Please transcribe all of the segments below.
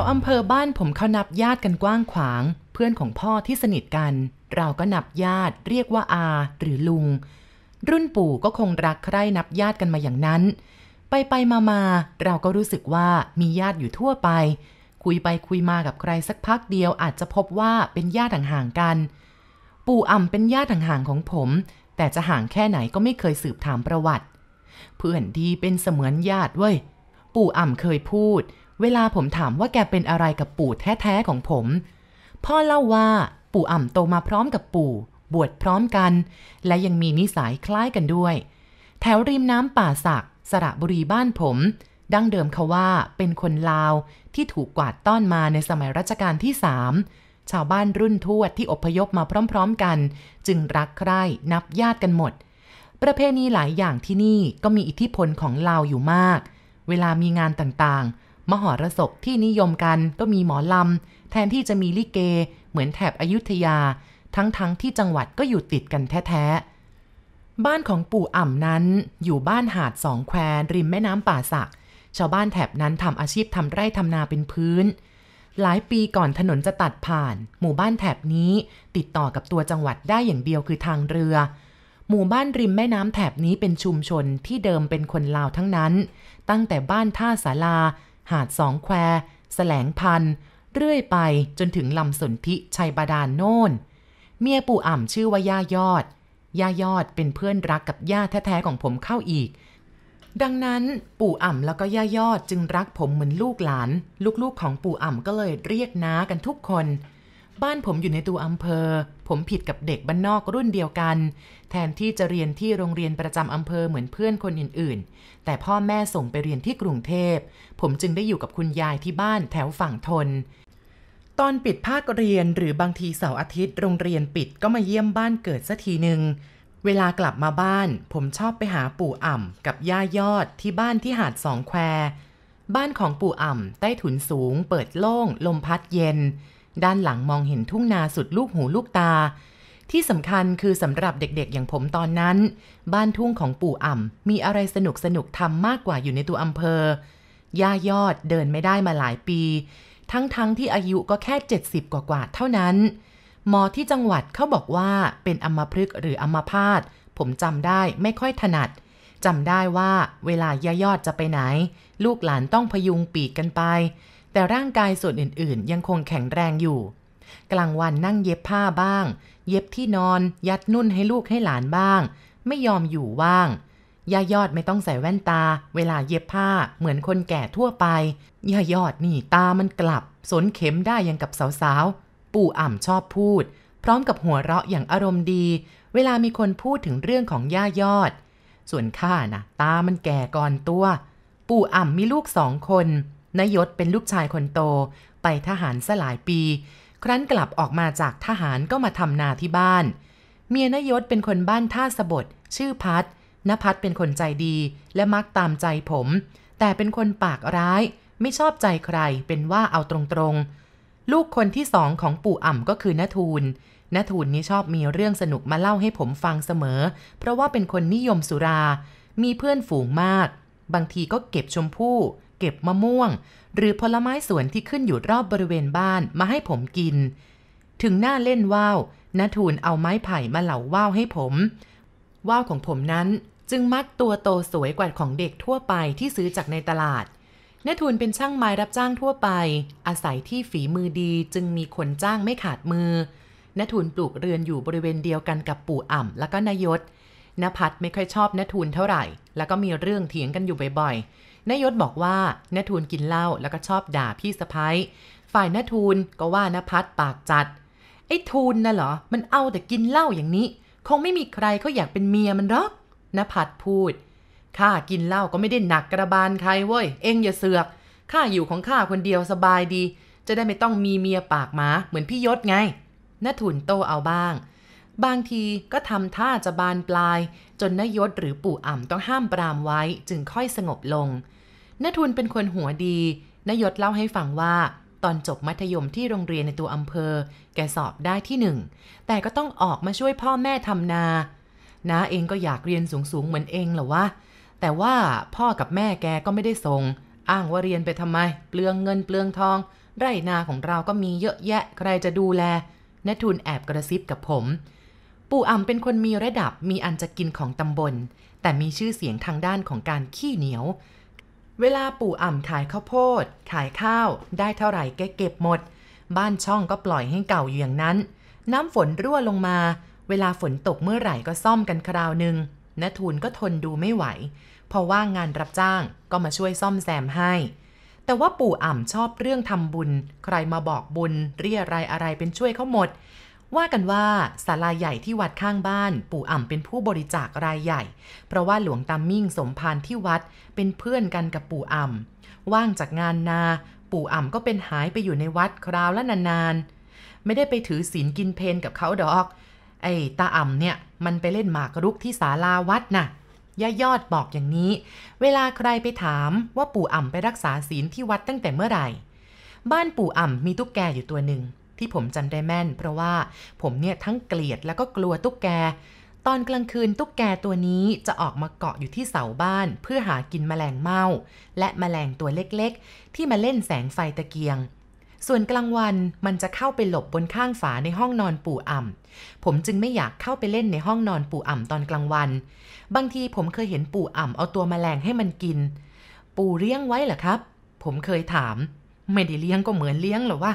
วอำเภอบ้านผมเขานับญาติกันกว้างขวาง เพื่อนของพ่อที่สนิทกัน เราก็นับญาติ เรียกว่าอา หรือลุง รุ่นปู่ก็คงรักใคร่นับญาติกันมาอย่างนั้น ไปไปมามาเราก็รู้สึกว่ามีญาติอยู่ทั่วไป คุยไปคุยมากับใครสักพักเดียวอาจจะพบว่าเป็นญาติห่างๆกัน ปู่อ่ำเป็นญาติห่างๆของผม แต่จะห่างแค่ไหนก็ไม่เคยสืบถามประวัติ เพื่อนดีเป็นเสมือนญาติเว้ย ปู่อ่ำเคยพูด เวลาผมถามว่าแกเป็นอะไรกับปู่แท้ๆของผม พ่อเล่าว่าปู่อ่ำโตมาพร้อมกับปู่ บวชพร้อมกัน และยังมีนิสัยคล้ายกันด้วย แถวริมน้ำป่าสัก สระบุรีบ้านผม ดั้งเดิมเขาว่าเป็นคนลาวที่ถูกกวาดต้อนมาในสมัยรัชกาลที่สามชาวบ้านรุ่นทวดที่อพยพมาพร้อม ๆ กัน จึงรักใคร่นับญาติกันหมด ประเพณีหลายอย่างที่นี่ก็มีอิทธิพลของลาวอยู่มาก เวลามีงานต่างๆ มหรสพที่นิยมกันก็มีหมอลำ แทนที่จะมีลิเก เหมือนแถบอยุธยา ทั้งๆทที่จังหวัดก็อยู่ติดกันแท้ๆ บ้านของปู่อ่ำนั้นอยู่บ้านหาดสองแควริมแม่น้ำป่าสัก ชาวบ้านแถบนั้นทำอาชีพทำไร่ทำนาเป็นพื้น หลายปีก่อนถนนจะตัดผ่าน หมู่บ้านแถบนี้ติดต่อกับตัวจังหวัดได้อย่างเดียวคือทางเรือหมู่บ้านริมแม่น้ำแถบนี้เป็นชุมชนที่เดิมเป็นคนลาวทั้งนั้น ตั้งแต่บ้านท่าสาลา หาดสองแควแสลงพัน เรื่อยไปจนถึงลำสนธิชัยบาดาลโน่น เมียปู่อ่ำชื่อว่าย่ายอด ย่ายอดเป็นเพื่อนรักกับย่าแท้ๆของผมเข้าอีก ดังนั้นปู่อ่ำแล้วก็ย่ายอดจึงรักผมเหมือนลูกหลาน ลูกๆของปู่อ่ำก็เลยเรียกน้ากันทุกคน บ้านผมอยู่ในตัวอำเภอ ผมผิดกับเด็กบ้านนอกรุ่นเดียวกัน แทนที่จะเรียนที่โรงเรียนประจำอำเภอเหมือนเพื่อนคนอื่นๆ แต่พ่อแม่ส่งไปเรียนที่กรุงเทพ ผมจึงได้อยู่กับคุณยายที่บ้านแถวฝั่งทน ตอนปิดภาคเรียนหรือบางทีเสาร์อาทิตย์โรงเรียนปิดก็มาเยี่ยมบ้านเกิดสักทีหนึ่งเวลากลับมาบ้าน ผมชอบไปหาปู่อ่ำกับย่ายอดที่บ้านที่หาดสองแคว บ้านของปู่อ่ำใต้ถุนสูง เปิดโล่ง ลมพัดเย็น ด้านหลังมองเห็นทุ่งนาสุดลูกหูลูกตา ที่สำคัญคือสำหรับเด็กๆ อย่างผมตอนนั้น บ้านทุ่งของปู่อ่ำมีอะไรสนุกสนุกทำมากกว่าอยู่ในตัวอำเภอย่ายอดเดินไม่ได้มาหลายปี ทั้งๆทที่อายุก็แค่ 70 กว่าๆเท่านั้น หมอที่จังหวัดเขาบอกว่าเป็นอัมพฤกษ์หรืออัมพาตผมจำได้ไม่ค่อยถนัดจำได้ว่าเวลายายอดจะไปไหน ลูกหลานต้องพยุงปีกกันไป แต่ร่างกายส่วนอื่นๆ ยังคงแข็งแรงอยู่ กลางวันนั่งเย็บผ้าบ้าง เย็บที่นอนยัดนุ่นให้ลูกให้หลานบ้าง ไม่ยอมอยู่ว่างย่ายอดไม่ต้องใส่แว่นตา เวลาเย็บผ้าเหมือนคนแก่ทั่วไปย่ายอดนี่ตามันกลับ สนเข็มได้ยังกับสาวๆ ปู่อ่ำชอบพูด พร้อมกับหัวเราะอย่างอารมณ์ดี เวลามีคนพูดถึงเรื่องของย่ายอด ส่วนข้านะตามันแก่ก่อนตัว ปู่อ่ำมีลูกสองคน นายศเป็นลูกชายคนโต ไปทหารสลายปี ครั้นกลับออกมาจากทหารก็มาทำนาที่บ้าน เมียนายศเป็นคนบ้านท่าสบดชื่อพัดนพัดเป็นคนใจดีและมักตามใจผม แต่เป็นคนปากร้าย ไม่ชอบใจใครเป็นว่าเอาตรงๆ ลูกคนที่สองของปู่อ่ำก็คือนทูลนทูลนี่ชอบมีเรื่องสนุกมาเล่าให้ผมฟังเสมอ เพราะว่าเป็นคนนิยมสุรา มีเพื่อนฝูงมาก บางทีก็เก็บชมพู่ เก็บมะม่วง หรือผลไม้สวนที่ขึ้นอยู่รอบบริเวณบ้านมาให้ผมกิน ถึงหน้าเล่นว่าวนาทูลเอาไม้ไผ่มาเหลาว่าวให้ผม ว่าวของผมนั้นจึงมักตัวโตสวยกว่าของเด็กทั่วไปที่ซื้อจากในตลาดนทูลเป็นช่างไม้รับจ้างทั่วไป อาศัยที่ฝีมือดีจึงมีคนจ้างไม่ขาดมือนทูลปลูกเรือนอยู่บริเวณเดียวกันกับปู่อ่ำแล้วก็นายศนภัทรไม่ค่อยชอบนทูลเท่าไหร่ แล้วก็มีเรื่องเถียงกันอยู่บ่อยๆ นายศบอกว่านทูลกินเหล้าแล้วก็ชอบด่าพี่สะพ้ยฝ่ายนทูลก็ว่านภัทรปากจัด ไอ้ทูลน่ะเหรอ มันเอาแต่กินเหล้าอย่างนี้ คงไม่มีใครเขาอยากเป็นเมียมันหรอกนภัทรพูดข้ากินเหล้าก็ไม่ได้หนักกระบาลใครเว้ย เอ็งอย่าเสือกข้าอยู่ของข้าคนเดียวสบายดี จะได้ไม่ต้องมีเมียปากหมาเหมือนพี่ยศไงนทุนโตเอาบ้าง บางทีก็ทำท่าจะบานปลาย จนนยศหรือปู่อ่ำต้องห้ามปรามไว้จึงค่อยสงบลงนทุนเป็นคนหัวดีนยศเล่าให้ฟังว่า ตอนจบมัธยมที่โรงเรียนในตัวอำเภอ แกสอบได้ที่หนึ่ง แต่ก็ต้องออกมาช่วยพ่อแม่ทำนาน้าเองก็อยากเรียนสูงๆเหมือนเองเหรอวะ แต่ว่าพ่อกับแม่แกก็ไม่ได้ส่ง อ้างว่าเรียนไปทำไม เปลืองเงินเปลืองทอง ไร่นาของเราก็มีเยอะแยะ ใครจะดูแลนทุนแอบกระซิบกับผม ปู่อ่ำเป็นคนมีระดับมีอันจะกินของตำบล แต่มีชื่อเสียงทางด้านของการขี้เหนียว เวลาปู่อ่ำขายข้าวโพด ขายข้าว ได้เท่าไหร่แกเก็บหมด บ้านช่องก็ปล่อยให้เก่าอยู่อย่างนั้น น้ำฝนรั่วลงมา เวลาฝนตกเมื่อไหร่ก็ซ่อมกันคราวหนึ่งนทูลก็ทนดูไม่ไหว พอว่างงานรับจ้างก็มาช่วยซ่อมแซมให้ แต่ว่าปู่อ่ำชอบเรื่องทำบุญ ใครมาบอกบุญ เรียอะไรอะไรเป็นช่วยเขาหมด ว่ากันว่าศาลาใหญ่ที่วัดข้างบ้าน ปู่อ่ำเป็นผู้บริจาครายใหญ่ เพราะว่าหลวงตามิ่งสมภารที่วัดเป็นเพื่อนกันกับปู่อ่ำว่างจากงานนา ปู่อ่ำก็เป็นหายไปอยู่ในวัดคราวละนานๆ ไม่ได้ไปถือศีลกินเพนกับเขาดอก ไอ้ตาอ่ำเนี่ยมันไปเล่นหมากรุกที่ศาลาวัดน่ะย่ายอดบอกอย่างนี้ เวลาใครไปถามว่าปู่อ่ำไปรักษาศีลที่วัดตั้งแต่เมื่อไหร่ บ้านปู่อ่ำมีตุ๊กแกอยู่ตัวหนึ่ง ที่ผมจำได้แม่น เพราะว่าผมเนี่ยทั้งเกลียดแล้วก็กลัวตุ๊กแก ตอนกลางคืนตุ๊กแกตัวนี้จะออกมาเกาะอยู่ที่เสาบ้าน เพื่อหากินแมลงเม่าและแมลงตัวเล็กๆ ที่มาเล่นแสงไฟตะเกียงส่วนกลางวันมันจะเข้าไปหลบบนข้างฝาในห้องนอนปู่อ่ำ ผมจึงไม่อยากเข้าไปเล่นในห้องนอนปู่อ่ำตอนกลางวัน บางทีผมเคยเห็นปู่อ่ำเอาตัวแมลงให้มันกิน ปู่เลี้ยงไว้เหรอครับ ผมเคยถาม ไม่ได้เลี้ยงก็เหมือนเลี้ยงหรอว่า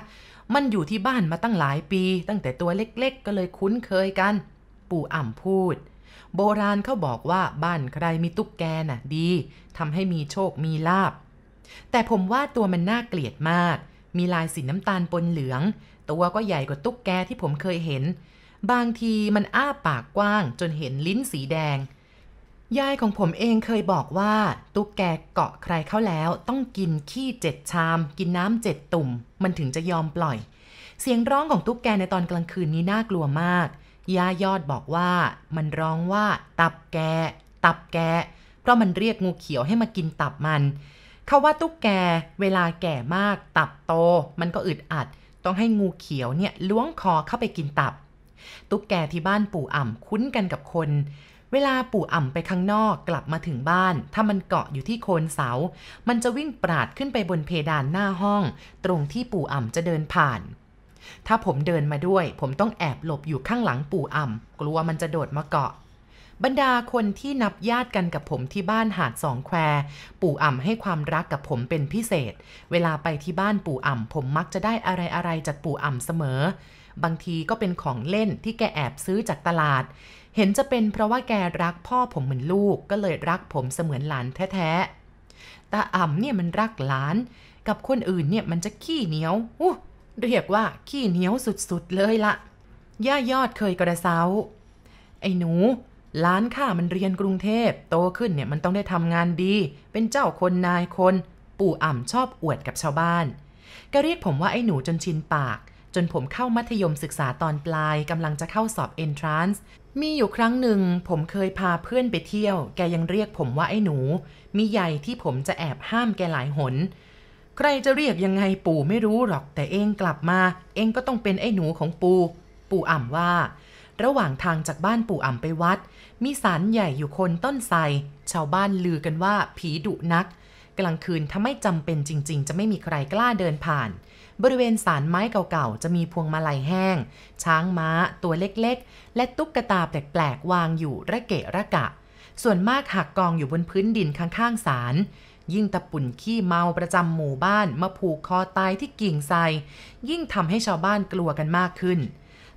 มันอยู่ที่บ้านมาตั้งหลายปี ตั้งแต่ตัวเล็กๆ ก็เลยคุ้นเคยกัน ปู่อ่ำพูด โบราณเขาบอกว่าบ้านใครมีตุ๊กแกน่ะดีทำให้มีโชคมีลาบ แต่ผมว่าตัวมันน่าเกลียดมาก มีลายสีน้ำตาลปนเหลือง ตัวก็ใหญ่กว่าตุ๊กแกที่ผมเคยเห็น บางทีมันอ้าปากกว้างจนเห็นลิ้นสีแดง ยายของผมเองเคยบอกว่า ตุ๊กแกเกาะใครเข้าแล้ว ต้องกินขี้เจ็ดชาม กินน้ำเจ็ดตุ่ม มันถึงจะยอมปล่อย เสียงร้องของตุ๊กแกในตอนกลางคืนนี้น่ากลัวมาก ย่ายอดบอกว่า มันร้องว่า ตับแก ตับแก เพราะมันเรียกงูเขียวให้มากินตับมัน เขาว่าตุ๊กแกเวลาแก่มาก ตับโต มันก็อึดอัด ต้องให้งูเขียวเนี่ยล้วงคอเข้าไปกินตับ ตุ๊กแกที่บ้านปู่อ่ำคุ้นกันกับคน เวลาปู่อ่ำไปข้างนอกกลับมาถึงบ้าน ถ้ามันเกาะอยู่ที่โคนเสา มันจะวิ่งปราดขึ้นไปบนเพดานหน้าห้อง ตรงที่ปู่อ่ำจะเดินผ่าน ถ้าผมเดินมาด้วย ผมต้องแอบหลบอยู่ข้างหลังปู่อ่ำกลัวมันจะโดดมาเกาะ บรรดาคนที่นับญาติกันกับผมที่บ้านหาดสองแควปู่อ่ำให้ความรักกับผมเป็นพิเศษ เวลาไปที่บ้านปู่อ่ำผมมักจะได้อะไรๆจากปู่อ่ำเสมอบางทีก็เป็นของเล่นที่แกแอบซื้อจากตลาด เห็นจะเป็นเพราะว่าแกรักพ่อผมเหมือนลูกก็เลยรักผมเสมือนหลานแท้ๆ ตาอ่ำเนี่ยมันรักหลาน กับคนอื่นเนี่ยมันจะขี้เหนียวอู้เรียกว่าขี้เหนียวสุดๆเลยละย่ายอดเคยกระเซา ไอ้หนูหลานข้ามันเรียนกรุงเทพโตขึ้นเนี่ยมันต้องได้ทำงานดี เป็นเจ้าคนนายคน ปู่อ่ำชอบอวดกับชาวบ้านก็เรียกผมว่าไอ้หนูจนชินปาก จนผมเข้ามัธยมศึกษาตอนปลายกำลังจะเข้าสอบ entrance มีอยู่ครั้งหนึ่งผมเคยพาเพื่อนไปเที่ยว แกยังเรียกผมว่าไอ้หนู มีใหญ่ที่ผมจะแอบห้ามแกหลายหน ใครจะเรียกยังไงปู่ไม่รู้หรอกแต่เองกลับมา เองก็ต้องเป็นไอ้หนูของปู่ ปู่อ่ำว่า ระหว่างทางจากบ้านปู่อ่ำไปวัด มีศาลใหญ่อยู่คนต้นไทรชาวบ้านลือกันว่าผีดุนัก กลางคืนถ้าไม่จำเป็นจริง ๆ จะไม่มีใครกล้าเดินผ่าน บริเวณศาลไม้เก่าๆ จะมีพวงมาลัยแห้ง ช้างม้าตัวเล็กๆ และตุ๊กตาแปลกๆ วางอยู่ระเกะระกะ ส่วนมากหักกองอยู่บนพื้นดินข้างๆศาลยิ่งตะปุ่นขี้เมาประจำหมู่บ้านมาผูกคอตายที่กิ่งไทรยิ่งทำให้ชาวบ้านกลัวกันมากขึ้น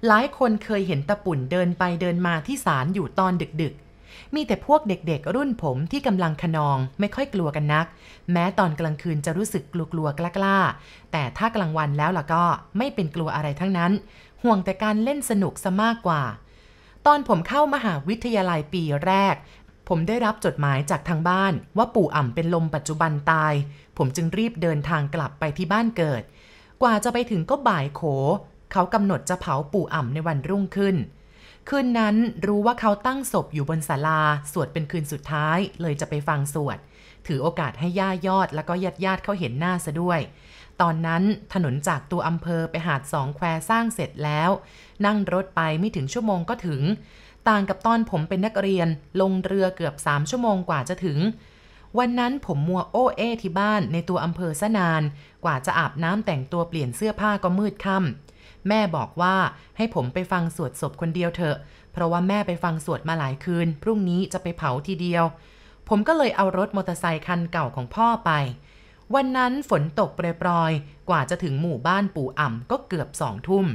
หลายคนเคยเห็นตะปุ่นเดินไปเดินมาที่ศาลอยู่ตอนดึกๆ มีแต่พวกเด็กๆ รุ่นผมที่กำลังขนองไม่ค่อยกลัวกันนัก แม้ตอนกลางคืนจะรู้สึกกลัวๆกล้าๆ แต่ถ้ากลางวันแล้วล่ะก็ไม่เป็นกลัวอะไรทั้งนั้น ห่วงแต่การเล่นสนุกซะมากกว่า ตอนผมเข้ามหาวิทยาลัยปีแรก ผมได้รับจดหมายจากทางบ้าน ว่าปู่อ่ำเป็นลมปัจจุบันตาย ผมจึงรีบเดินทางกลับไปที่บ้านเกิด กว่าจะไปถึงก็บ่ายโขเขากำหนดจะเผาปู่อ่ำในวันรุ่งขึ้น คืนนั้นรู้ว่าเขาตั้งศพอยู่บนศาลา สวดเป็นคืนสุดท้าย เลยจะไปฟังสวด ถือโอกาสให้ย่ายอดแล้วก็ญาติญาติเขาเห็นหน้าซะด้วย ตอนนั้นถนนจากตัวอำเภอไปหาดสองแควสร้างเสร็จแล้ว นั่งรถไปไม่ถึงชั่วโมงก็ถึง ต่างกับตอนผมเป็นนักเรียน ลงเรือเกือบ3ชั่วโมงกว่าจะถึงวันนั้นผมมัวโอเอที่บ้านในตัวอำเภอซะนาน กว่าจะอาบน้ำแต่งตัวเปลี่ยนเสื้อผ้าก็มืดค่ำ แม่บอกว่าให้ผมไปฟังสวดศพคนเดียวเถอะ เพราะว่าแม่ไปฟังสวดมาหลายคืน พรุ่งนี้จะไปเผาทีเดียว ผมก็เลยเอารถมอเตอร์ไซค์คันเก่าของพ่อไป วันนั้นฝนตกโปรยๆ กว่าจะถึงหมู่บ้านปู่อ่ำก็เกือบสองทุ่ม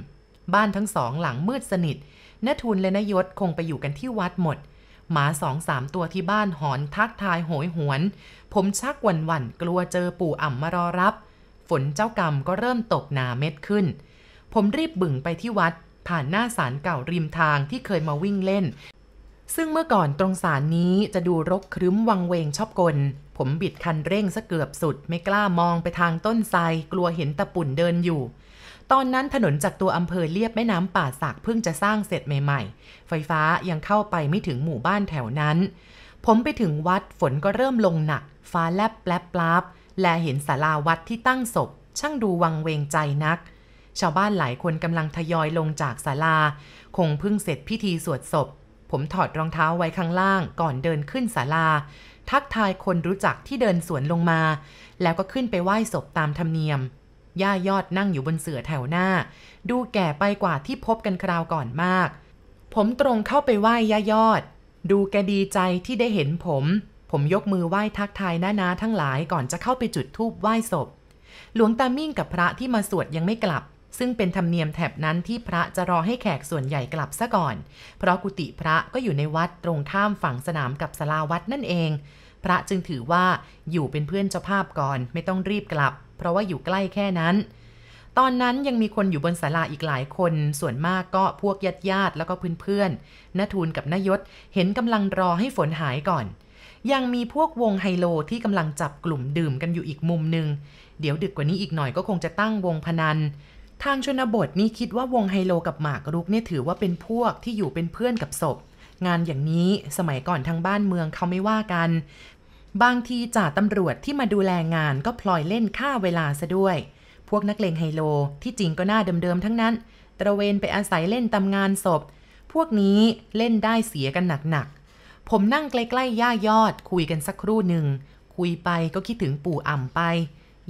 บ้านทั้งสองหลังมืดสนิทนทุนและนยศคงไปอยู่กันที่วัดหมด หมาสองสามตัวที่บ้านหอนทักทายโหยหวน ผมชักวันวันกลัวเจอปู่อ่ำมารอรับ ฝนเจ้ากรรมก็เริ่มตกหนาเม็ดขึ้น ผมรีบบึ่งไปที่วัด ผ่านหน้าศาลเก่าริมทางที่เคยมาวิ่งเล่น ซึ่งเมื่อก่อนตรงศาลนี้จะดูรกครึ้มวังเวงชอบกล ผมบิดคันเร่งซะเกือบสุด ไม่กล้ามองไปทางต้นไทรกลัวเห็นตะปุ่นเดินอยู่ตอนนั้นถนนจากตัวอำเภอเลียบแม่น้ำป่าสักเพิ่งจะสร้างเสร็จใหม่ ๆ ไฟฟ้ายังเข้าไปไม่ถึงหมู่บ้านแถวนั้น ผมไปถึงวัดฝนก็เริ่มลงหนัก ฟ้าแลบแปลบปลาบและเห็นศาลาวัดที่ตั้งศพ ช่างดูวังเวงใจนัก ชาวบ้านหลายคนกำลังทยอยลงจากศาลา คงเพิ่งเสร็จพิธีสวดศพ ผมถอดรองเท้าไว้ข้างล่างก่อนเดินขึ้นศาลา ทักทายคนรู้จักที่เดินสวนลงมา แล้วก็ขึ้นไปไหว้ศพตามธรรมเนียม ย่ายอดนั่งอยู่บนเสื่อแถวหน้า ดูแก่ไปกว่าที่พบกันคราวก่อนมาก ผมตรงเข้าไปไหว้ย่ายอด ดูแกดีใจที่ได้เห็นผม ผมยกมือไหว้ทักทายน้านาทั้งหลายก่อนจะเข้าไปจุดธูปไหว้ศพ หลวงตามิ่งกับพระที่มาสวดยังไม่กลับ ซึ่งเป็นธรรมเนียมแถบนั้นที่พระจะรอให้แขกส่วนใหญ่กลับซะก่อน เพราะกุฏิพระก็อยู่ในวัดตรงข้ามฝั่งสนามกับสลาวัดนั่นเอง พระจึงถือว่าอยู่เป็นเพื่อนเจ้าภาพก่อนไม่ต้องรีบกลับ เพราะว่าอยู่ใกล้แค่นั้นตอนนั้นยังมีคนอยู่บนศาลาอีกหลายคน ส่วนมากก็พวกญาติญาติแล้วก็เพื่อนๆนทูลกับนยศเห็นกำลังรอให้ฝนหายก่อน ยังมีพวกวงไฮโลที่กำลังจับกลุ่มดื่มกันอยู่อีกมุมหนึ่ง เดี๋ยวดึกกว่านี้อีกหน่อยก็คงจะตั้งวงพนัน ทางชนบทนี่คิดว่าวงไฮโลกับหมากรุกเนี่ยถือว่าเป็นพวกที่อยู่เป็นเพื่อนกับศพ งานอย่างนี้สมัยก่อนทางบ้านเมืองเขาไม่ว่ากัน บางทีจ่าตำรวจที่มาดูแลงานก็พลอยเล่นค่าเวลาซะด้วย พวกนักเลงไฮโลที่จริงก็หน้าเดิมๆทั้งนั้น ตระเวนไปอาศัยเล่นตำงานศพ พวกนี้เล่นได้เสียกันหนักๆ ผมนั่งใกล้ๆย่ายอด คุยกันสักครู่หนึ่งคุยไปก็คิดถึงปู่อ่ำไป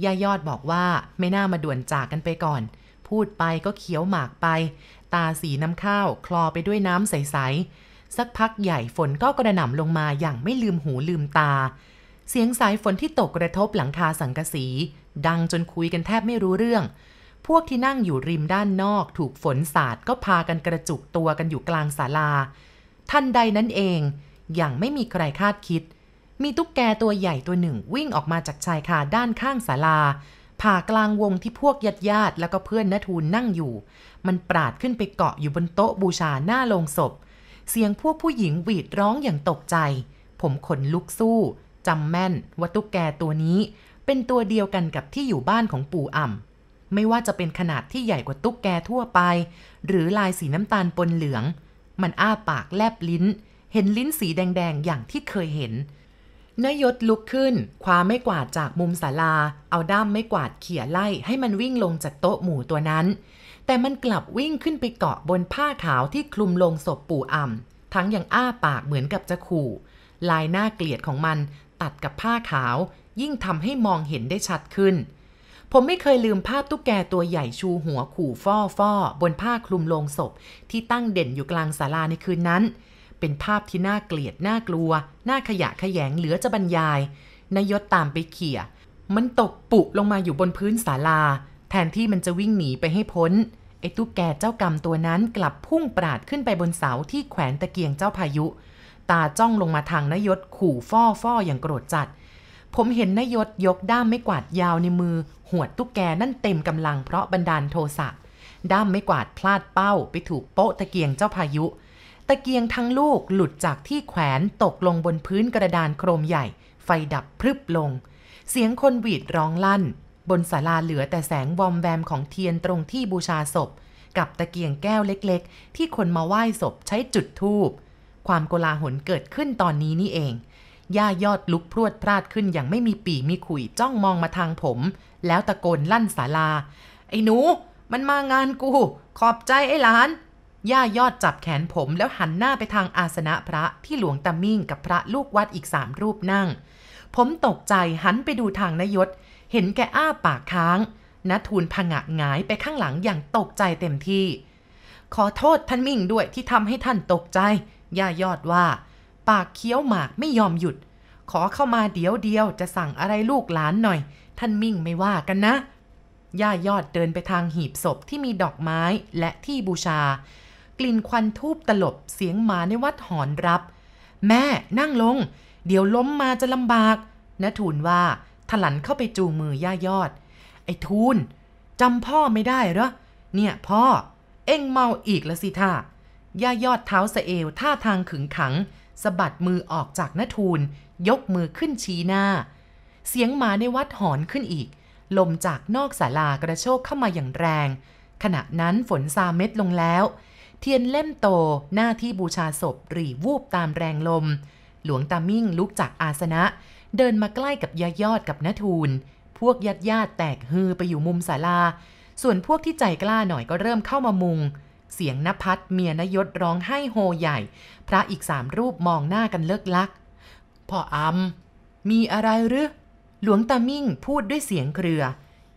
ย่ายอดบอกว่าไม่น่ามาด่วนจากกันไปก่อน พูดไปก็เคี้ยวหมากไป ตาสีน้ำข้าวคลอไปด้วยน้ำใส ๆ สักพักใหญ่ฝนก็กระหน่ำลงมาอย่างไม่ลืมหูลืมตา เสียงสายฝนที่ตกกระทบหลังคาสังกะสี ดังจนคุยกันแทบไม่รู้เรื่อง พวกที่นั่งอยู่ริมด้านนอก ถูกฝนสาดก็พากันกระจุกตัวกันอยู่กลางศาลา ทันใดนั้นเอง อย่างไม่มีใครคาดคิดมีตุ๊กแกตัวใหญ่ตัวหนึ่งวิ่งออกมาจากชายคาด้านข้างศาลา ผ่ากลางวงที่พวกญาติญาติแล้วก็เพื่อนนทูลนั่งอยู่ มันปราดขึ้นไปเกาะอยู่บนโต๊ะบูชาหน้าโลงศพ เสียงพวกผู้หญิงหวีดร้องอย่างตกใจ ผมขนลุกสู้จำแม่นว่าตุ๊กแกตัวนี้ เป็นตัวเดียวกันกับที่อยู่บ้านของปู่อ่ำไม่ว่าจะเป็นขนาดที่ใหญ่กว่าตุ๊กแกทั่วไป หรือลายสีน้ำตาลปนเหลือง มันอ้าปากแลบลิ้น เห็นลิ้นสีแดงๆอย่างที่เคยเห็น นยศลุกขึ้น คว้าไม่กวาดจากมุมศาลา เอาด้ามไม่กวาดเขี่ยไล่ให้มันวิ่งลงจากโต๊ะหมู่ตัวนั้น แต่มันกลับวิ่งขึ้นไปเกาะบนผ้าขาวที่คลุมลงศพปู่อ่ำทั้งยังอ้าปากเหมือนกับจะขู่ ลายหน้าเกลียดของมันตัดกับผ้าขาว ยิ่งทำให้มองเห็นได้ชัดขึ้น ผมไม่เคยลืมภาพตุ๊กแกตัวใหญ่ชูหัวขู่ฟ่อฟ่อบนผ้าคลุมลงศพที่ตั้งเด่นอยู่กลางศาลาในคืนนั้น เป็นภาพที่น่าเกลียดน่ากลัว น่าขยะขยงเหลือจะบรรยายนายศตามไปเขี่ย มันตกปุลงมาอยู่บนพื้นศาลา แทนที่มันจะวิ่งหนีไปให้พ้น ไอ้ตุ๊กแกเจ้ากรรมตัวนั้นกลับพุ่งปราดขึ้นไปบนเสาที่แขวนตะเกียงเจ้าพายุ ตาจ้องลงมาทางนายศขู่ฟ่อฟ่ออย่างโกรธจัด ผมเห็นนายศยกด้ามไม่กวาดยาวในมือ หวดตุ๊กแกนั่นเต็มกำลังเพราะบันดาลโทสะด้ามไม่กวาดพลาดเป้าไปถูกโป๊ะตะเกียงเจ้าพายุ ตะเกียงทั้งลูกหลุดจากที่แขวนตกลงบนพื้นกระดานโครมใหญ่ ไฟดับพรึบลง เสียงคนหวีดร้องลั่น บนศาลาเหลือแต่แสงวอมแวมของเทียนตรงที่บูชาศพ กับตะเกียงแก้วเล็กๆ ที่คนมาไหว้ศพใช้จุดธูปความโกลาหลเกิดขึ้นตอนนี้นี่เอง ย่ายอดลุกพรวดพลาดขึ้นอย่างไม่มีปีมีขุยจ้องมองมาทางผม แล้วตะโกนลั่นศาลา ไอ้หนู มันมางานกู ขอบใจไอ้หลาน ย่ายอดจับแขนผมแล้วหันหน้าไปทางอาสนะพระที่หลวงตามิ่งกับพระลูกวัดอีกสามรูปนั่ง ผมตกใจหันไปดูทางนายศ เห็นแกอ้าปากค้างนัทูลผงะหงายไปข้างหลังอย่างตกใจเต็มที่ ขอโทษท่านมิ่งด้วยที่ทำให้ท่านตกใจ ย่ายอดว่า ปากเคี้ยวหมากไม่ยอมหยุด ขอเข้ามาเดี๋ยวเดียวจะสั่งอะไรลูกหลานหน่อย ท่านมิ่งไม่ว่ากันนะย่ายอดเดินไปทางหีบศพที่มีดอกไม้และที่บูชา กลิ่นควันทูบตลบเสียงหมาในวัดหอนรับ แม่นั่งลง เดี๋ยวล้มมาจะลำบากนะทูลว่าถลันเข้าไปจูงมือย่ายอด ไอ้ทูลจำพ่อไม่ได้เหรอ เนี่ยพ่อ เอ็งเมาอีกละสิท่าย่ายอดเท้าสะเอวท่าทางขึงขังสะบัดมือออกจากนทูล ยกมือขึ้นชี้หน้า เสียงหมาในวัดหอนขึ้นอีก ลมจากนอกศาลากระโชกเข้ามาอย่างแรง ขณะนั้นฝนซาเม็ดลงแล้ว เทียนเล่มโตหน้าที่บูชาศพรีวูบตามแรงลม หลวงตามิ่งลุกจากอาสนะ เดินมาใกล้กับยายอดกับนทูล พวกญาติญาติแตกฮือไปอยู่มุมศาลา ส่วนพวกที่ใจกล้าหน่อยก็เริ่มเข้ามามุง เสียงนภัสเมียนยศร้องไห้โฮใหญ่ พระอีกสามรูปมองหน้ากันเลิกลัก พ่ออำมีอะไรหรือ หลวงตามิ่งพูดด้วยเสียงเครือ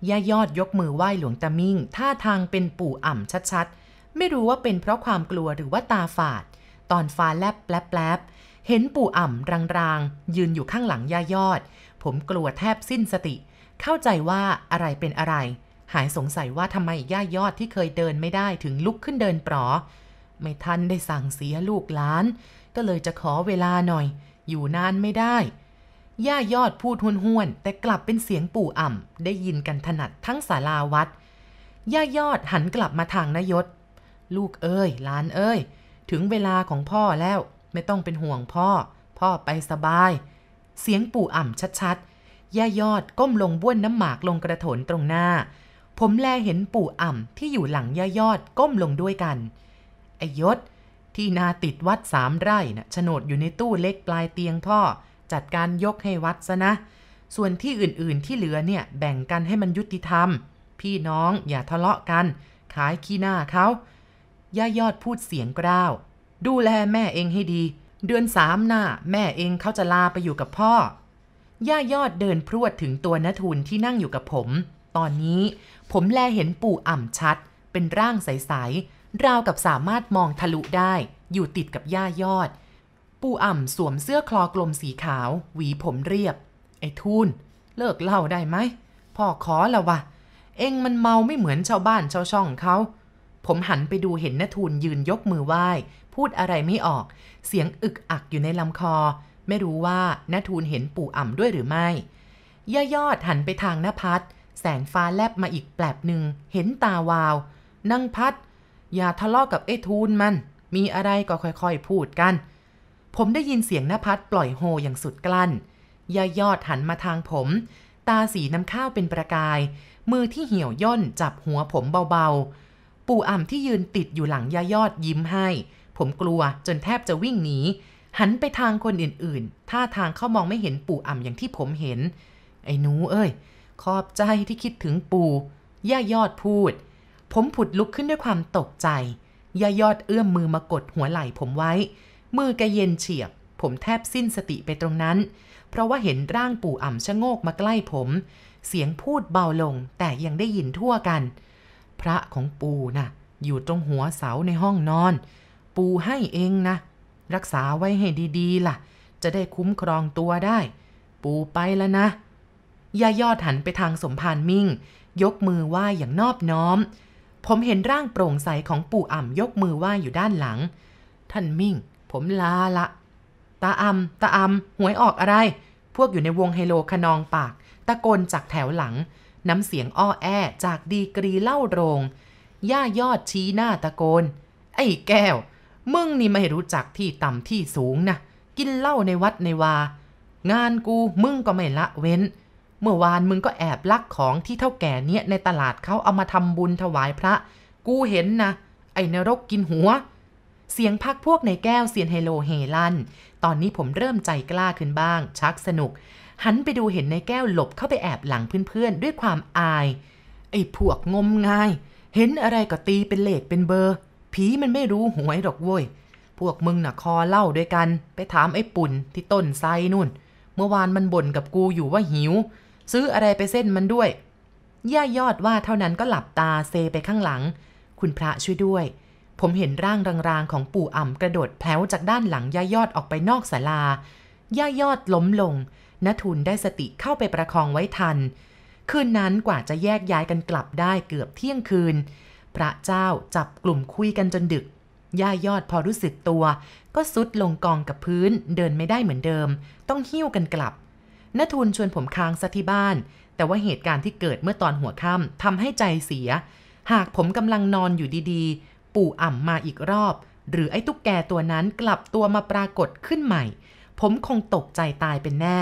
ย่ายอดยกมือไหว้หลวงตามิ่ง ท่าทางเป็นปู่อ่ำชัดๆ ไม่รู้ว่าเป็นเพราะความกลัวหรือว่าตาฝาด ตอนฟ้าแลบแปลบเห็นปู่อ่ำรางๆ ยืนอยู่ข้างหลังย่ายอด ผมกลัวแทบสิ้นสติ เข้าใจว่าอะไรเป็นอะไร หายสงสัยว่าทำไมย่ายอดที่เคยเดินไม่ได้ถึงลุกขึ้นเดินปลอไม่ทันได้สั่งเสียลูกหลาน ก็เลยจะขอเวลาหน่อย อยู่นานไม่ได้ ย่ายอดพูดห้วนๆ แต่กลับเป็นเสียงปู่อ่ำได้ยินกันถนัดทั้งศาลาวัด ย่ายอดหันกลับมาทางนายศ ลูกเอ้ยหลานเอ้ย ถึงเวลาของพ่อแล้วไม่ต้องเป็นห่วงพ่อ พ่อไปสบาย เสียงปู่อ่ำชัดๆย่ายอดก้มลงบ้วนน้ำหมากลงกระโถนตรงหน้า ผมแลเห็นปู่อ่ำที่อยู่หลังย่ายอดก้มลงด้วยกันไอยศ ที่นาติดวัดสามไร่นะ่ะโฉนดอยู่ในตู้เล็กปลายเตียงพ่อ จัดการยกให้วัดซะนะ ส่วนที่อื่นๆที่เหลือเนี่ยแบ่งกันให้มันยุติธรรม พี่น้องอย่าทะเลาะกัน ขายขี้หน้าเขา ย่ายอดพูดเสียงกร้าว ดูแลแม่เองให้ดี เดือนสามหน้า แม่เองเขาจะลาไปอยู่กับพ่อ ย่ายอดเดินพรวดถึงตัวนทุนที่นั่งอยู่กับผม ตอนนี้ผมแลเห็นปู่อ่ำชัด เป็นร่างใสๆ ราวกับสามารถมองทะลุได้ อยู่ติดกับย่ายอด ปู่อ่ำสวมเสื้อคลอกลมสีขาว หวีผมเรียบ ไอ้ทูนเลิกเล่าได้ไหมพ่อขอละวะ เองมันเมาไม่เหมือนชาวบ้านชาวช่องเขา ผมหันไปดูเห็นนทูลยืนยกมือไหว้ พูดอะไรไม่ออก เสียงอึกอักอยู่ในลำคอ ไม่รู้ว่านทูลเห็นปู่อ่ำด้วยหรือไม่ย่ายอดหันไปทางนพัดแสงฟ้าแลบมาอีกแปลบหนึ่งเห็นตาวาว นั่งพัด อย่าทะเลาะกับไอ้ทูลมัน มีอะไรก็ค่อยๆพูดกัน ผมได้ยินเสียงนพัดปล่อยโฮอย่างสุดกลั้นย่ายอดหันมาทางผม ตาสีน้ำข้าวเป็นประกาย มือที่เหี่ยวย่นจับหัวผมเบาๆ ปู่อ่ำที่ยืนติดอยู่หลังย่ายอดยิ้มให้ ผมกลัวจนแทบจะวิ่งหนี หันไปทางคนอื่นๆ ท่าทางเขามองไม่เห็นปู่อ่ำอย่างที่ผมเห็น ไอ้หนูเอ้ย ขอบใจที่คิดถึงปู่ย่ายอดพูด ผมผุดลุกขึ้นด้วยความตกใจย่ายอดเอื้อมมือมากดหัวไหล่ผมไว้ มือแกเย็นเฉียบ ผมแทบสิ้นสติไปตรงนั้น เพราะว่าเห็นร่างปู่อ่ำชะโงกมาใกล้ผม เสียงพูดเบาลงแต่ยังได้ยินทั่วกัน พระของปู่นะ่ะ อยู่ตรงหัวเสาในห้องนอน ปู่ให้เองนะ รักษาไว้ให้ดีๆ ล่ะ จะได้คุ้มครองตัวได้ ปู่ไปแล้วนะย่ายอดหันไปทางสมภารมิ่ง ยกมือไหว้อย่างนอบน้อม ผมเห็นร่างโปร่งใสของปู่อ่ำยกมือไหว้อยู่ด้านหลัง ท่านมิ่ง ผมลาละ ตาอ่ำตาอ่ำหวยออกอะไร พวกอยู่ในวงไฮโลขนองปาก ตะโกนจากแถวหลัง น้ำเสียงอ้อแอจากดีกรีเล่าโรง ย่ายอดชี้หน้าตะโกน ไอ้แก้ว มึงนี่ไม่รู้จักที่ต่ำที่สูงนะ กินเหล้าในวัดในวา งานกูมึงก็ไม่ละเว้น เมื่อวานมึงก็แอบลักของที่เท่าแก่เนี้ยในตลาดเขาเอามาทำบุญถวายพระ กูเห็นนะ ไอ้นรกกินหัว เสียงพักพวกในแก้วเซียนไฮโลเฮลัน ตอนนี้ผมเริ่มใจกล้าขึ้นบ้าง ชักสนุก หันไปดูเห็นในแก้วหลบเข้าไปแอบหลังเพื่อนๆ ด้วยความอาย ไอ้พวกงมงาย เห็นอะไรก็ตีเป็นเลขเป็นเบอร์ ผีมันไม่รู้หวยหรอกเว้ย พวกมึงน่ะคอเล่าด้วยกัน ไปถามไอ้ปุ่นที่ต้นไทรนู่น เมื่อวานมันบ่นกับกูอยู่ว่าหิว ซื้ออะไรไปเส้นมันด้วย ย่ายอดว่าเท่านั้นก็หลับตาเซไปข้างหลัง คุณพระช่วยด้วยผมเห็นร่างรางๆ ของปู่อ่ำกระโดดแผลวจากด้านหลังย่ายอดออกไปนอกศาลา ย่ายอดล้มลง นทุนได้สติเข้าไปประคองไว้ทัน คืนนั้นกว่าจะแยกย้ายกันกลับได้เกือบเที่ยงคืน พระเจ้าจับกลุ่มคุยกันจนดึก ย่ายอดพอรู้สึกตัว ก็ซุดลงกองกับพื้นเดินไม่ได้เหมือนเดิม ต้องหิ้วกันกลับนทุนชวนผมค้างซะที่บ้าน แต่ว่าเหตุการณ์ที่เกิดเมื่อตอนหัวค่ำทำให้ใจเสีย หากผมกำลังนอนอยู่ดีๆ ปู่อ่ำมาอีกรอบ หรือไอ้ตุ๊กแกตัวนั้นกลับตัวมาปรากฏขึ้นใหม่ ผมคงตกใจตายเป็นแน่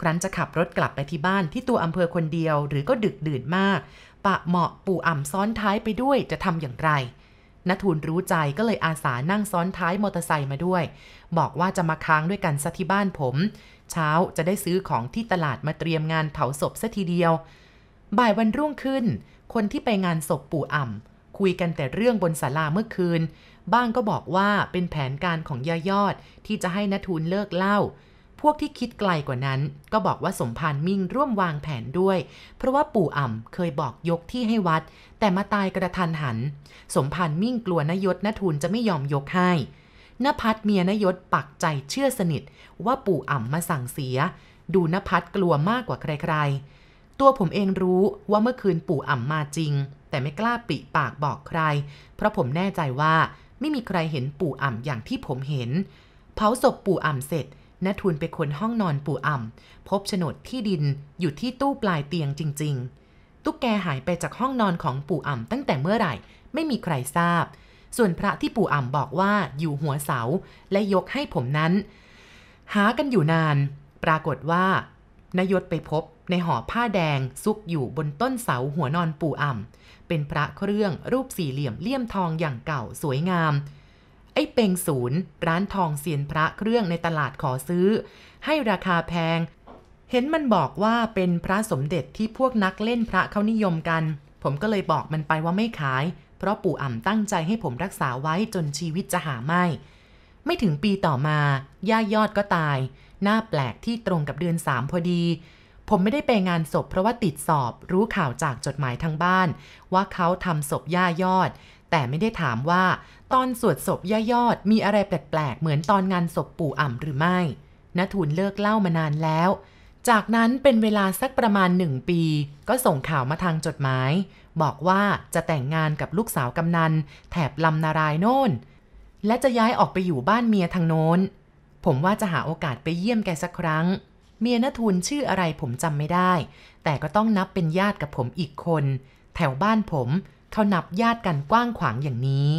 ครั้นจะขับรถกลับไปที่บ้านที่ตัวอำเภอคนเดียว หรือก็ดึกดื่นมาก ปะเหมาะปู่อ่ำซ้อนท้ายไปด้วยจะทำอย่างไรนทูลรู้ใจก็เลยอาสานั่งซ้อนท้ายมอเตอร์ไซค์มาด้วย บอกว่าจะมาค้างด้วยกันซะที่บ้านผม เช้าจะได้ซื้อของที่ตลาดมาเตรียมงานเผาศพซะทีเดียว บ่ายวันรุ่งขึ้น คนที่ไปงานศพปู่อ่ำคุยกันแต่เรื่องบนศาลาเมื่อคืน บ้างก็บอกว่าเป็นแผนการของยายอดที่จะให้นทูลเลิกเล่า พวกที่คิดไกลกว่านั้น ก็บอกว่าสมภารมิ่งร่วมวางแผนด้วย เพราะว่าปู่อ่ำเคยบอกยกที่ให้วัด แต่มาตายกระทันหัน สมภารมิ่งกลัวนยศนทูลจะไม่ยอมยกให้นภัทรเมียนยศปักใจเชื่อสนิท ว่าปู่อ่ำมาสั่งเสีย ดูนภัทรกลัวมากกว่าใครๆ ตัวผมเองรู้ว่าเมื่อคืนปู่อ่ำมาจริง แต่ไม่กล้าปิปากบอกใคร เพราะผมแน่ใจว่าไม่มีใครเห็นปู่อ่ำอย่างที่ผมเห็น เผาศพปู่อ่ำเสร็จ นทุนไปค้นห้องนอนปู่อ่ำพบโฉนดที่ดินอยู่ที่ตู้ปลายเตียงจริง ๆ ตุ๊กแกหายไปจากห้องนอนของปู่อ่ำตั้งแต่เมื่อไหร่ ไม่มีใครทราบ ส่วนพระที่ปู่อ่ำบอกว่าอยู่หัวเสาและยกให้ผมนั้น หากันอยู่นาน ปรากฏว่านายศไปพบในห่อผ้าแดงซุกอยู่บนต้นเสาหัวนอนปู่อ่ำเป็นพระเครื่องรูปสี่เหลี่ยมเลี่ยมทองอย่างเก่าสวยงาม ไอ้เปงศูนย์ร้านทองเซียนพระเครื่องในตลาดขอซื้อ ให้ราคาแพง เห็นมันบอกว่าเป็นพระสมเด็จที่พวกนักเล่นพระเขานิยมกัน ผมก็เลยบอกมันไปว่าไม่ขาย เพราะปู่อ่ำตั้งใจให้ผมรักษาไว้จนชีวิตจะหาไม่ ไม่ถึงปีต่อมา ย่ายอดก็ตาย หน้าแปลกที่ตรงกับเดือนสามพอดีผมไม่ได้ไปงานศพเพราะว่าติดสอบรู้ข่าวจากจดหมายทางบ้าน ว่าเขาทำศพย่ายอด แต่ไม่ได้ถามว่า ตอนสวดศพย่ายอดมีอะไรแปลกๆ เหมือนตอนงานศพปู่อ่ำหรือไม่นทูลเลิกเล่ามานานแล้ว จากนั้นเป็นเวลาสักประมาณหนึ่งปี ก็ส่งข่าวมาทางจดหมาย บอกว่าจะแต่งงานกับลูกสาวกำนัน แถบลำนารายโน่น และจะย้ายออกไปอยู่บ้านเมียทางโน้น ผมว่าจะหาโอกาสไปเยี่ยมแกสักครั้ง เมียนทูลชื่ออะไรผมจำไม่ได้ แต่ก็ต้องนับเป็นญาติกับผมอีกคน แถวบ้านผม เขานับญาติกันกว้างขวางอย่างนี้